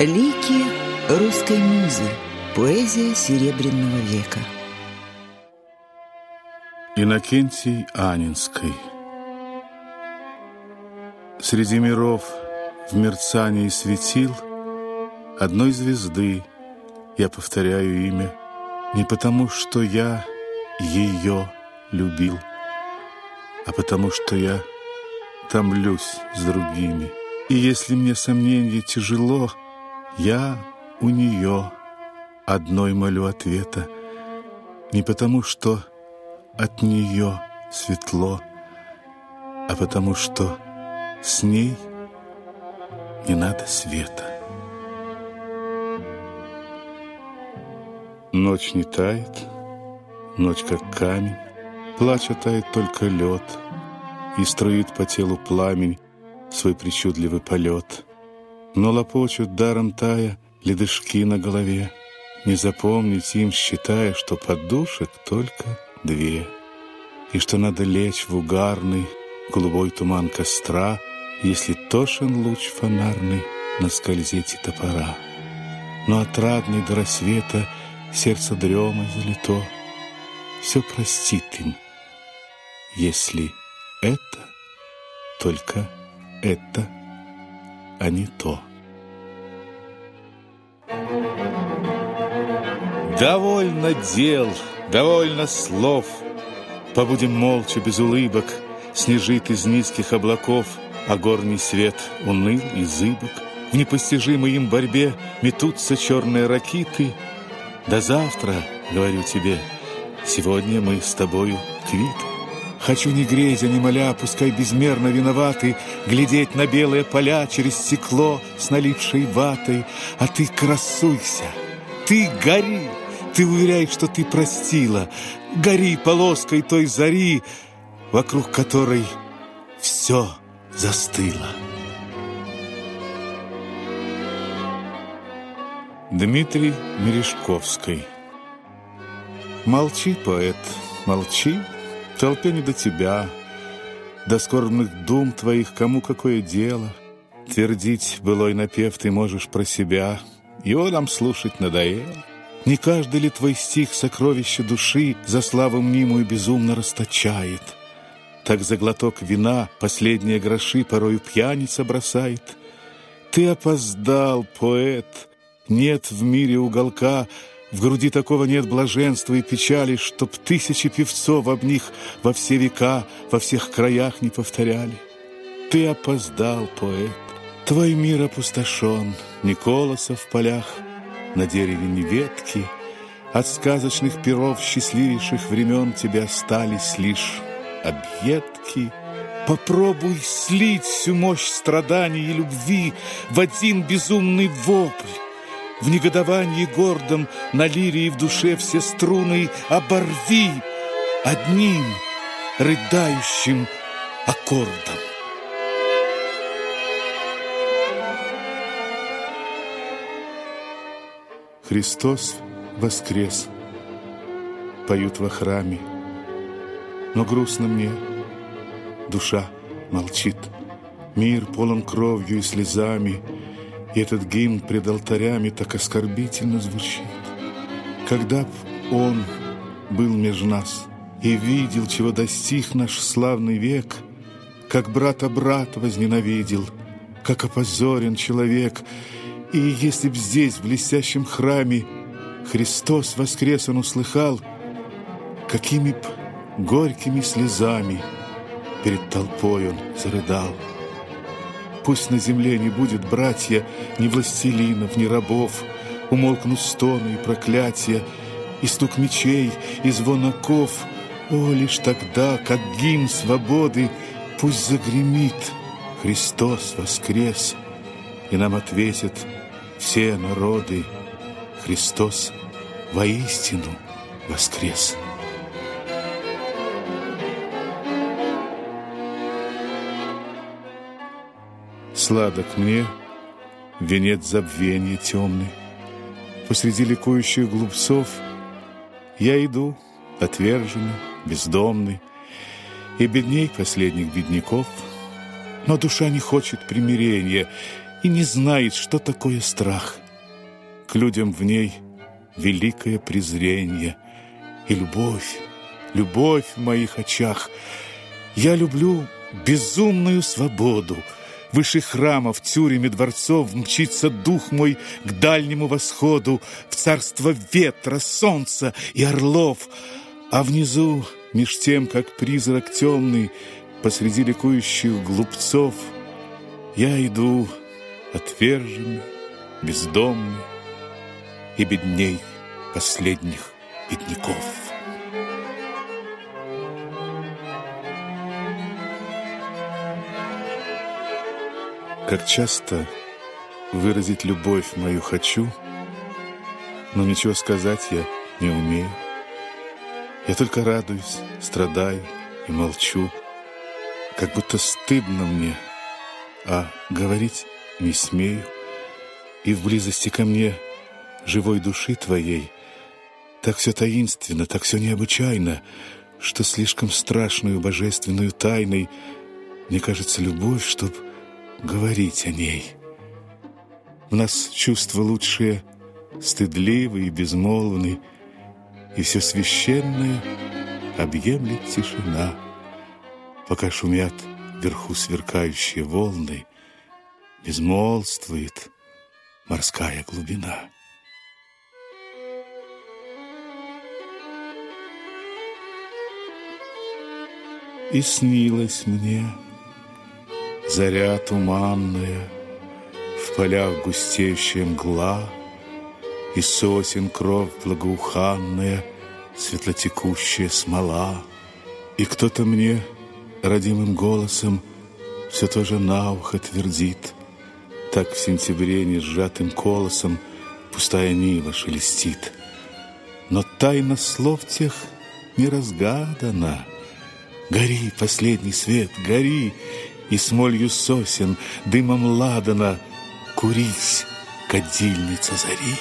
Лики русской музы. Поэзия Серебряного века. Иннокентий Анинской Среди миров в мерцании светил Одной звезды я повторяю имя Не потому, что я ее любил, А потому, что я томлюсь с другими. И если мне сомнение тяжело, Я у нее одной молю ответа, Не потому, что от нее светло, А потому, что с ней не надо света. Ночь не тает, ночь как камень, Плача тает только лед, И струит по телу пламень Свой причудливый полет. Но лопочут даром тая Ледышки на голове, Не запомнить им, считая, Что подушек только две, И что надо лечь в угарный Голубой туман костра, Если тошен луч фонарный На скользете топора. Но отрадный до рассвета сердце дремой залито. Все простит им, если это только это, а не то. Довольно дел, довольно слов, Побудем молча, без улыбок, Снежит из низких облаков, А горний свет уныл и зыбок. В непостижимой им борьбе Метутся черные ракиты — до завтра, говорю тебе, сегодня мы с тобою квиты. Хочу не грезя, не моля, пускай безмерно виноваты, Глядеть на белые поля через стекло с налипшей ватой, А ты красуйся, ты гори, ты уверяй, что ты простила, Гори полоской той зари, вокруг которой все застыло. Дмитрий Мережковский. Молчи, поэт, молчи, толпе не до тебя, До скорбных дум твоих кому какое дело. Твердить былой напев ты можешь про себя, Его нам слушать надоело. Не каждый ли твой стих сокровище души За славу мнимую безумно расточает? Так за глоток вина последние гроши Порою пьяница бросает. Ты опоздал, поэт, нет в мире уголка, в груди такого нет блаженства и печали, Чтоб тысячи певцов об них во все века, во всех краях не повторяли. Ты опоздал, поэт, твой мир опустошен, Ни колоса в полях, на дереве ни ветки, От сказочных перов счастливейших времен Тебе остались лишь объедки. Попробуй слить всю мощь страданий и любви В один безумный вопль, в негодовании гордом на лирии в душе все струны оборви одним рыдающим аккордом. Христос воскрес, поют во храме, но грустно мне, душа молчит. Мир полон кровью и слезами, и этот гимн пред алтарями так оскорбительно звучит. Когда б он был меж нас и видел, чего достиг наш славный век, как брата брат возненавидел, как опозорен человек, и если б здесь, в блестящем храме, Христос воскрес он услыхал, какими б горькими слезами перед толпой он зарыдал. Пусть на земле не будет, братья, ни властелинов, ни рабов, Умолкнут стоны и проклятия, и стук мечей, и звон оков. О, лишь тогда, как гимн свободы, пусть загремит Христос воскрес, и нам ответят все народы, Христос воистину воскрес. Сладок мне венец забвения темный. Посреди ликующих глупцов Я иду, отверженный, бездомный, И бедней последних бедняков. Но душа не хочет примирения, и не знает, что такое страх. К людям в ней великое презрение и любовь, любовь в моих очах. Я люблю безумную свободу. Выше храмов, тюрем и дворцов Мчится дух мой к дальнему восходу, В царство ветра, солнца и орлов. А внизу, меж тем, как призрак темный, Посреди ликующих глупцов, Я иду отверженный, бездомный И бедней последних бедняков. Как часто выразить любовь мою хочу, но ничего сказать я не умею. Я только радуюсь, страдаю и молчу, как будто стыдно мне, а говорить не смею. И в близости ко мне живой души твоей так все таинственно, так все необычайно, что слишком страшную божественную тайной мне кажется любовь, чтоб говорить о ней. У нас чувства лучшие, стыдливые и безмолвны, и все священное объемлет тишина, пока шумят вверху сверкающие волны, безмолвствует морская глубина. И снилось мне, Заря туманная, в полях густеющая мгла, И сосен кровь благоуханная, светлотекущая смола. И кто-то мне родимым голосом все тоже на ухо твердит, Так в сентябре не сжатым колосом пустая нива шелестит. Но тайна слов тех не разгадана. Гори, последний свет, гори, и смолью сосен, дымом ладана, Курись, кадильница зари.